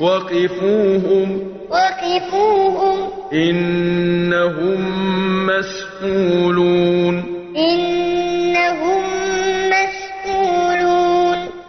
وقفوهم. وقفوهم. إنهم مسؤولون. إن